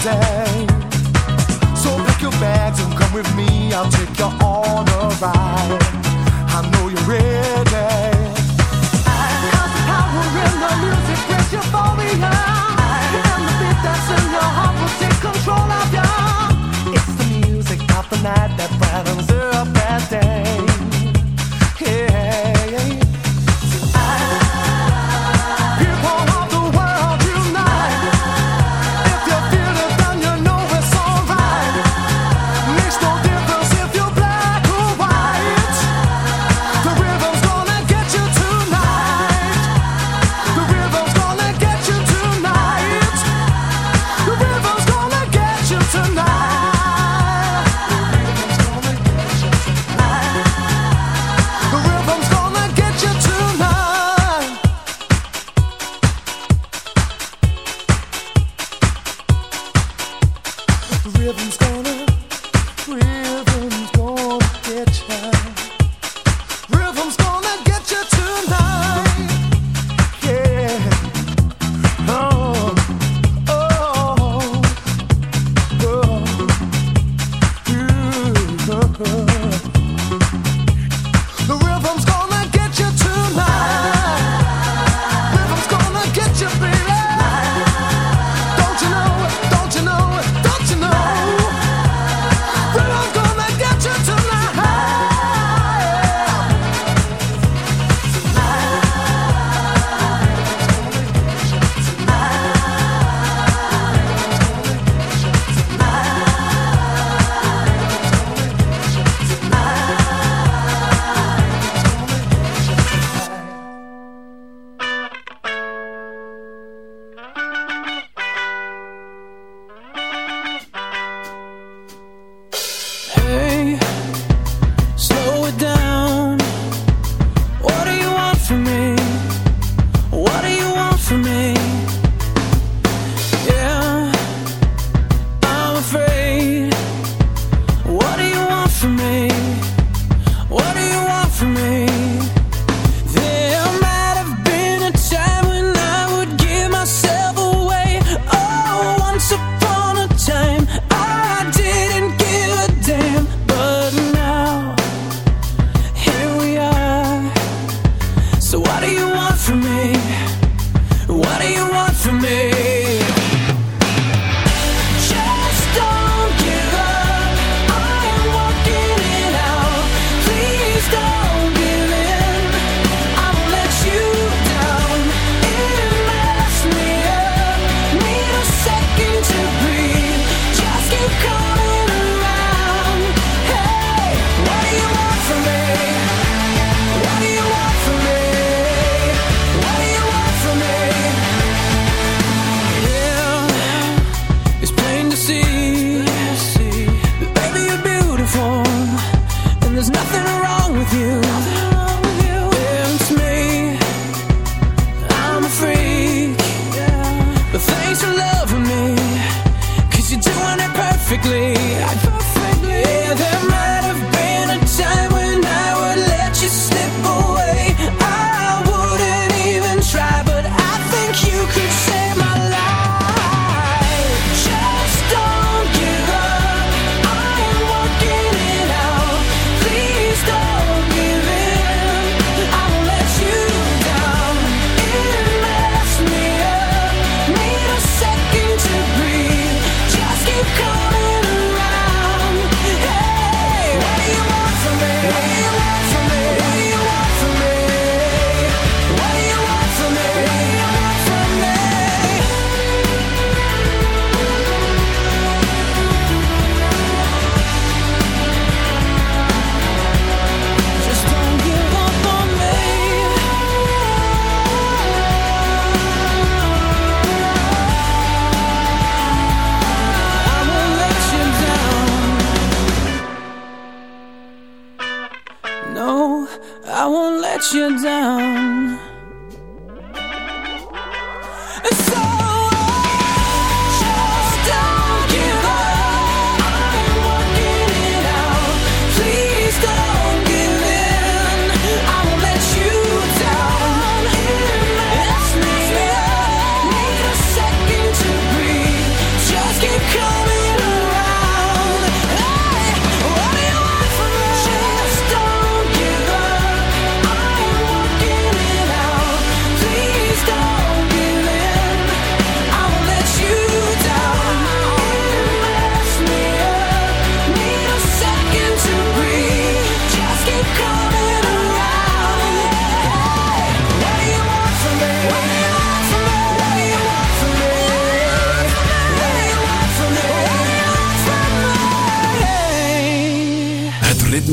holiday. So pack your bags and come with me. I'll take you on a ride. I know you're ready. I have the power in the music, raise euphoria. And the beat that's in your heart will take control of you. It's the music of the night that brightens up and day.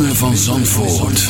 van Zandvoort.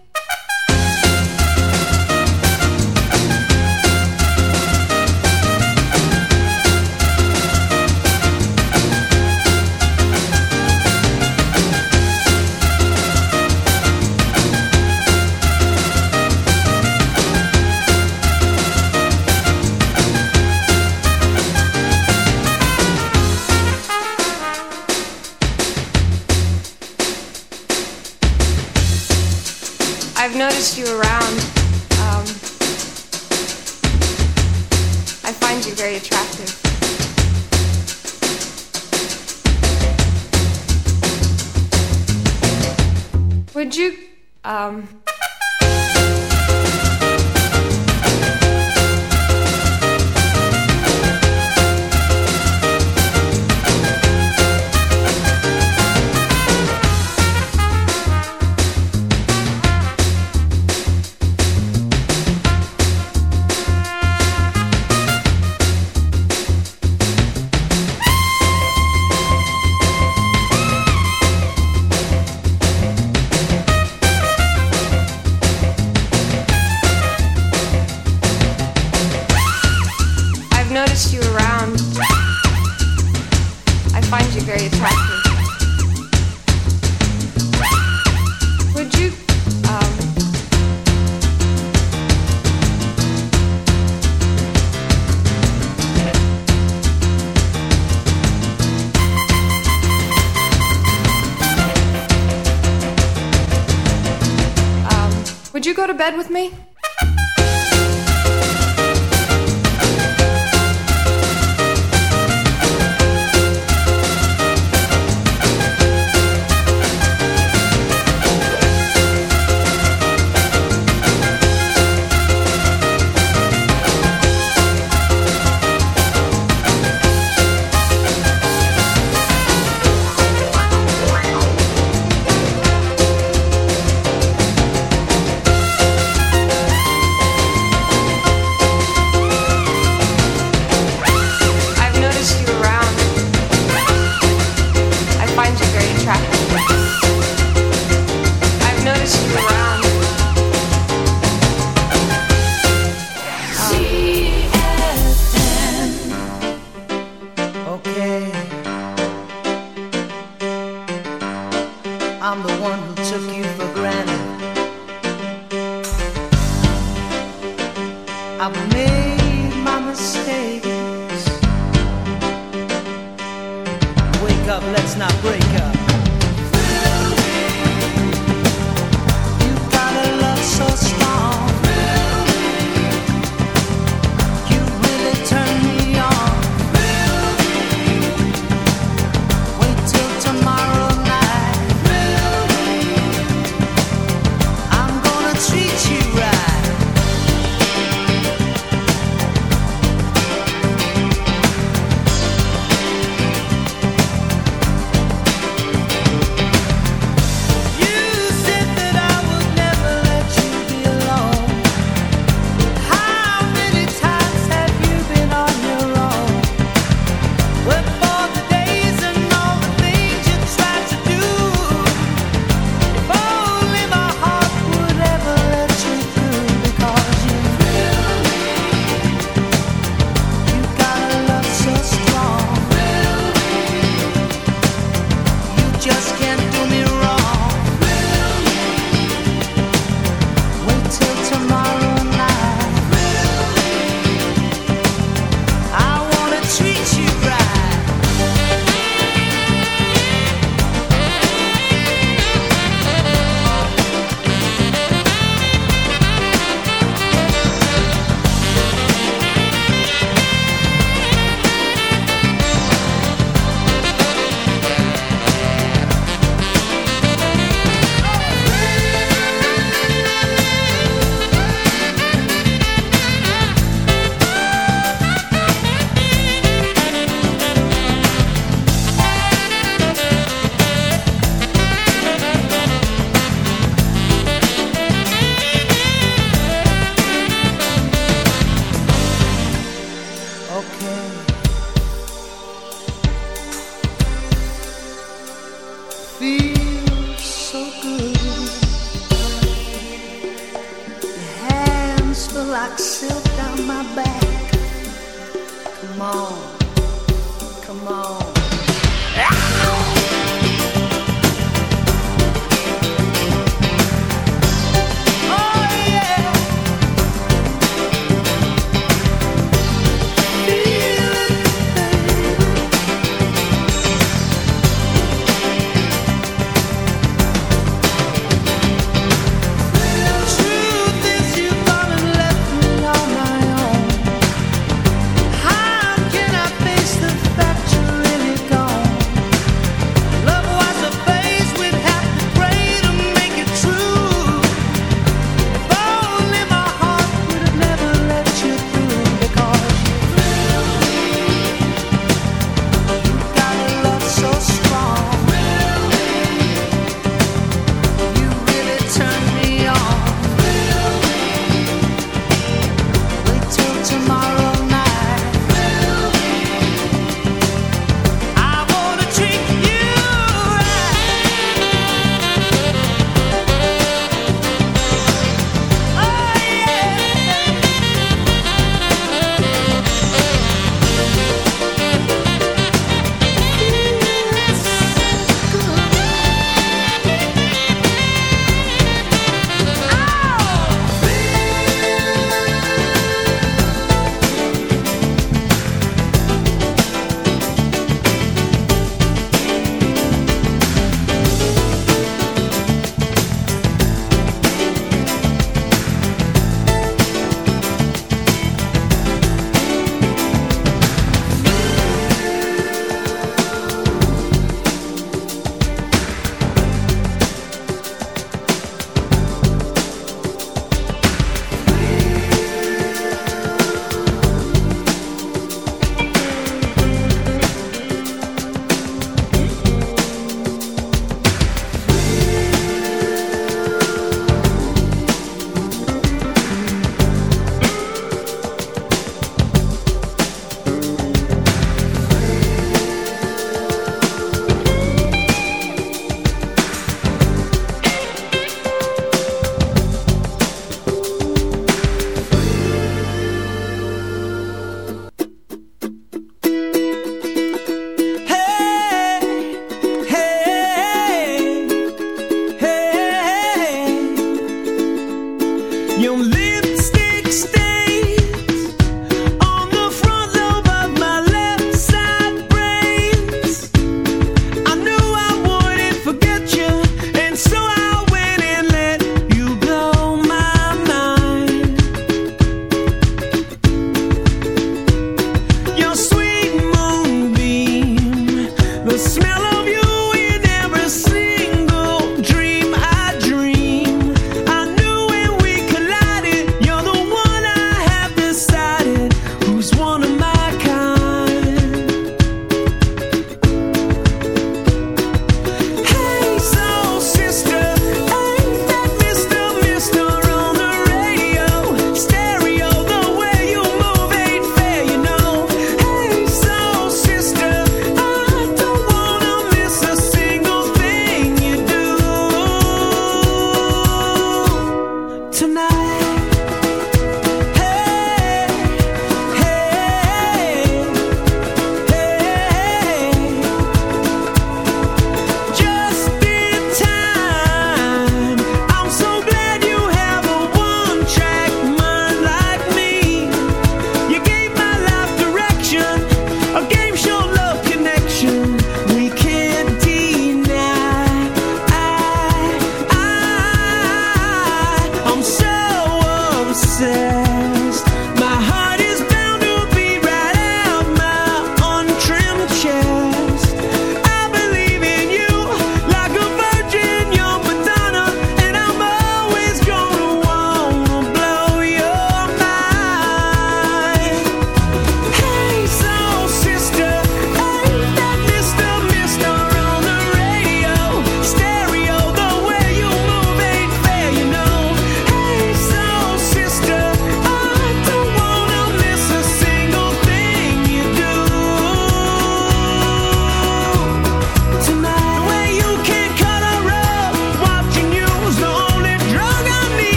bed with me?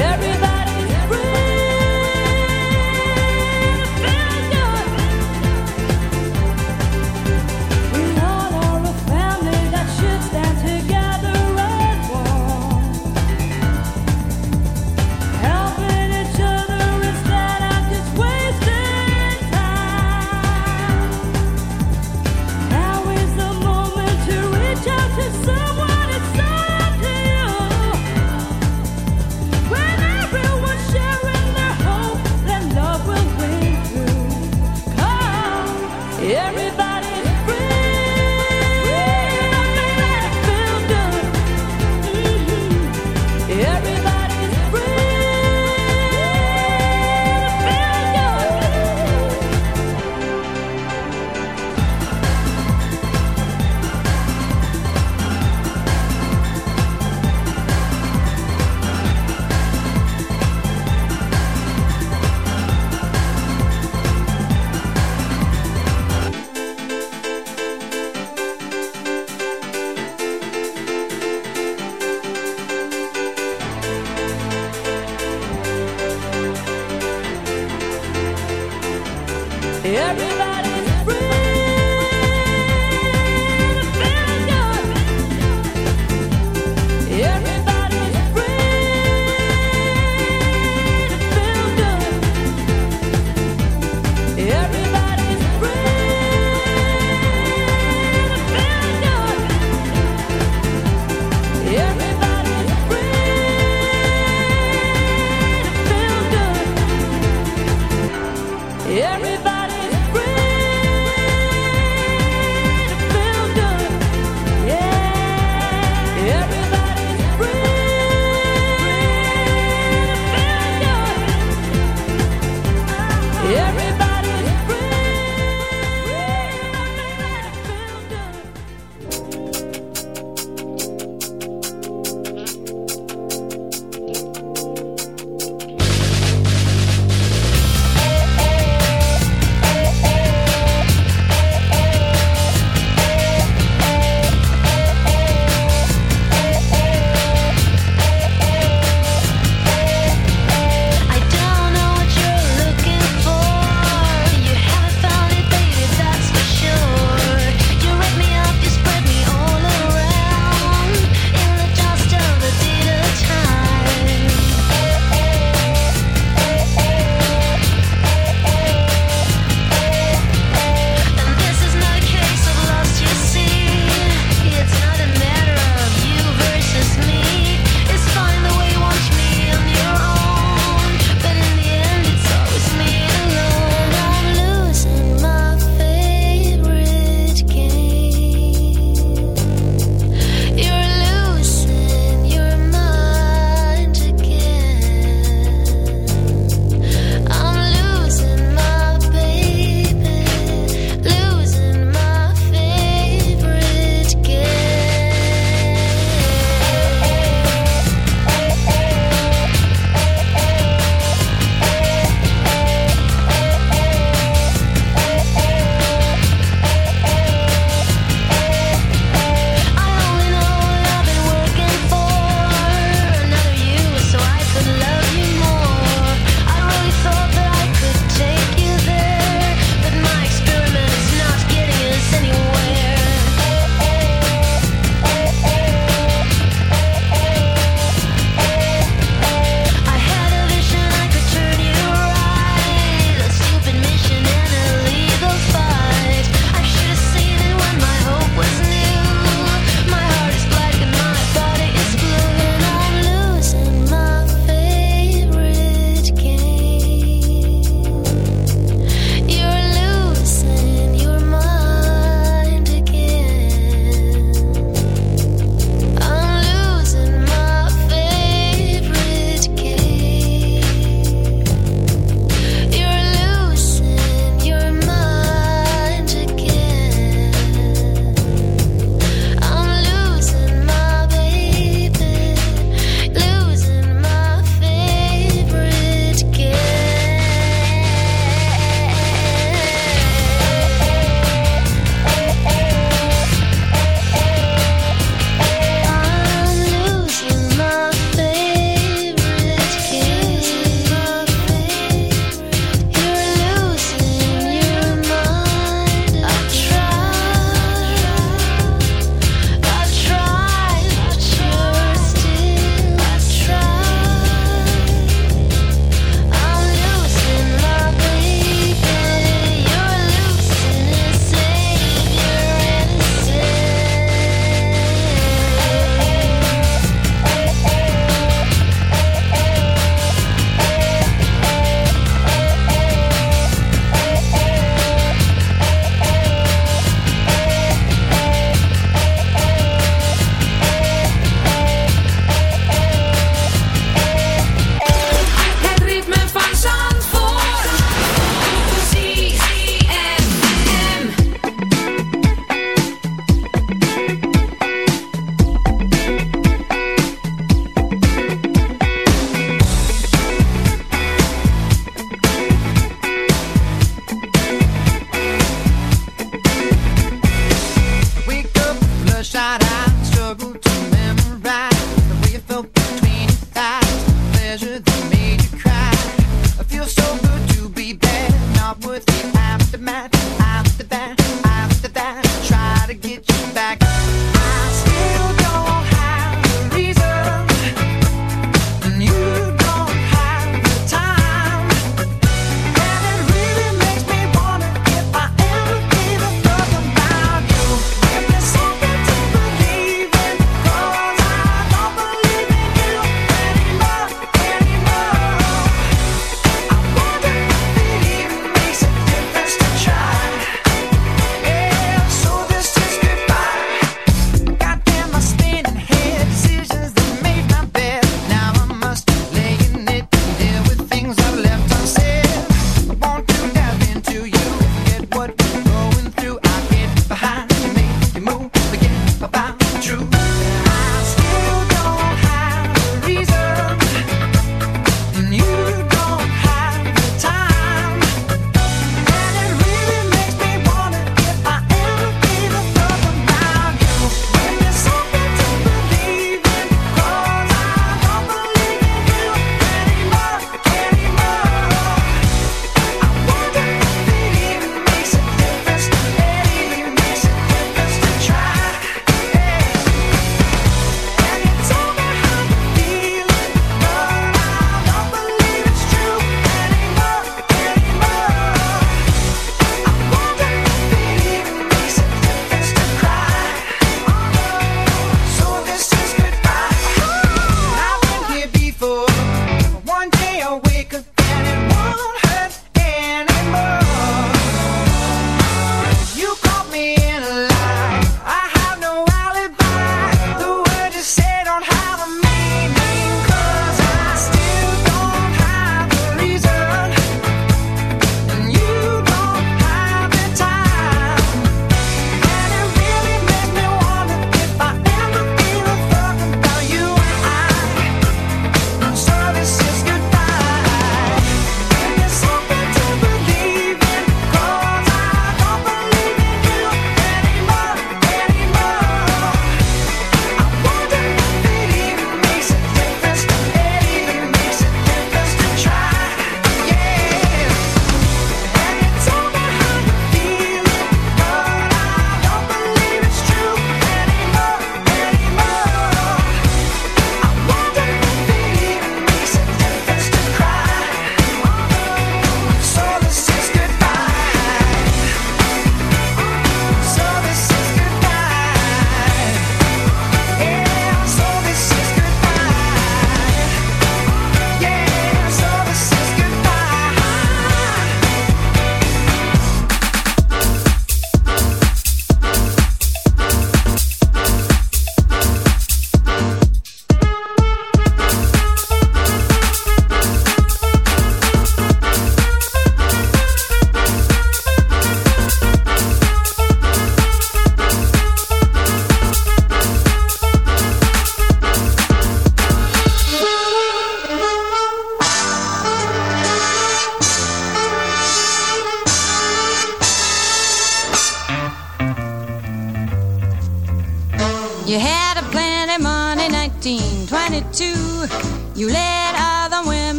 Every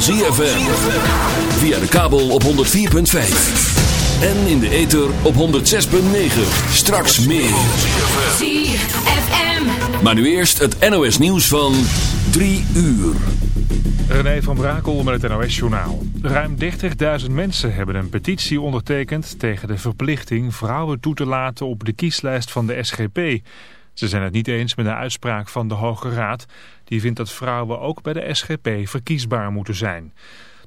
van ZFM. Via de kabel op 104.5. En in de ether op 106.9. Straks meer. ZFM. Maar nu eerst het NOS nieuws van 3 uur. René van Brakel met het NOS-journaal. Ruim 30.000 mensen hebben een petitie ondertekend tegen de verplichting vrouwen toe te laten op de kieslijst van de SGP. Ze zijn het niet eens met de uitspraak van de Hoge Raad. Die vindt dat vrouwen ook bij de SGP verkiesbaar moeten zijn.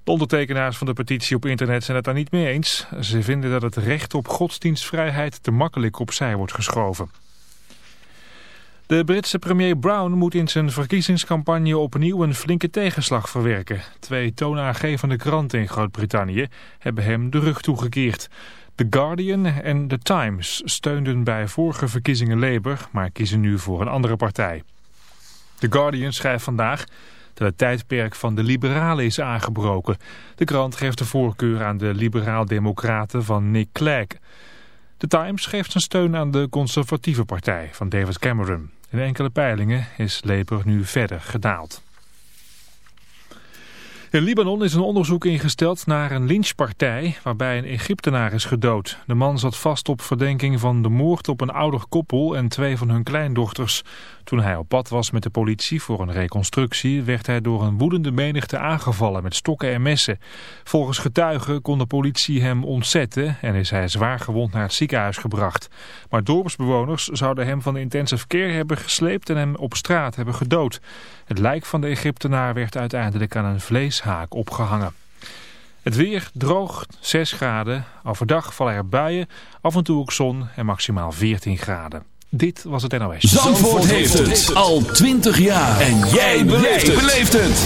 De ondertekenaars van de petitie op internet zijn het daar niet mee eens. Ze vinden dat het recht op godsdienstvrijheid te makkelijk opzij wordt geschoven. De Britse premier Brown moet in zijn verkiezingscampagne opnieuw een flinke tegenslag verwerken. Twee toonaangevende kranten in Groot-Brittannië hebben hem de rug toegekeerd. The Guardian en The Times steunden bij vorige verkiezingen Labour, maar kiezen nu voor een andere partij. The Guardian schrijft vandaag dat het tijdperk van de liberalen is aangebroken. De krant geeft de voorkeur aan de liberaal-democraten van Nick Clegg. The Times geeft zijn steun aan de conservatieve partij van David Cameron. In enkele peilingen is Labour nu verder gedaald. In Libanon is een onderzoek ingesteld naar een lynchpartij waarbij een Egyptenaar is gedood. De man zat vast op verdenking van de moord op een ouder koppel en twee van hun kleindochters. Toen hij op pad was met de politie voor een reconstructie werd hij door een woedende menigte aangevallen met stokken en messen. Volgens getuigen kon de politie hem ontzetten en is hij zwaar gewond naar het ziekenhuis gebracht. Maar dorpsbewoners zouden hem van de intensive care hebben gesleept en hem op straat hebben gedood. Het lijk van de Egyptenaar werd uiteindelijk aan een vleeshaak opgehangen. Het weer droog, 6 graden. Overdag vallen er buien, af en toe ook zon en maximaal 14 graden. Dit was het NOS. Zandvoort, heeft het al 20 jaar. En jij beleeft het.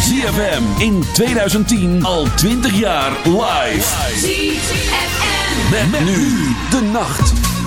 ZFM in 2010 al 20 jaar live. ZFM. Met nu de nacht.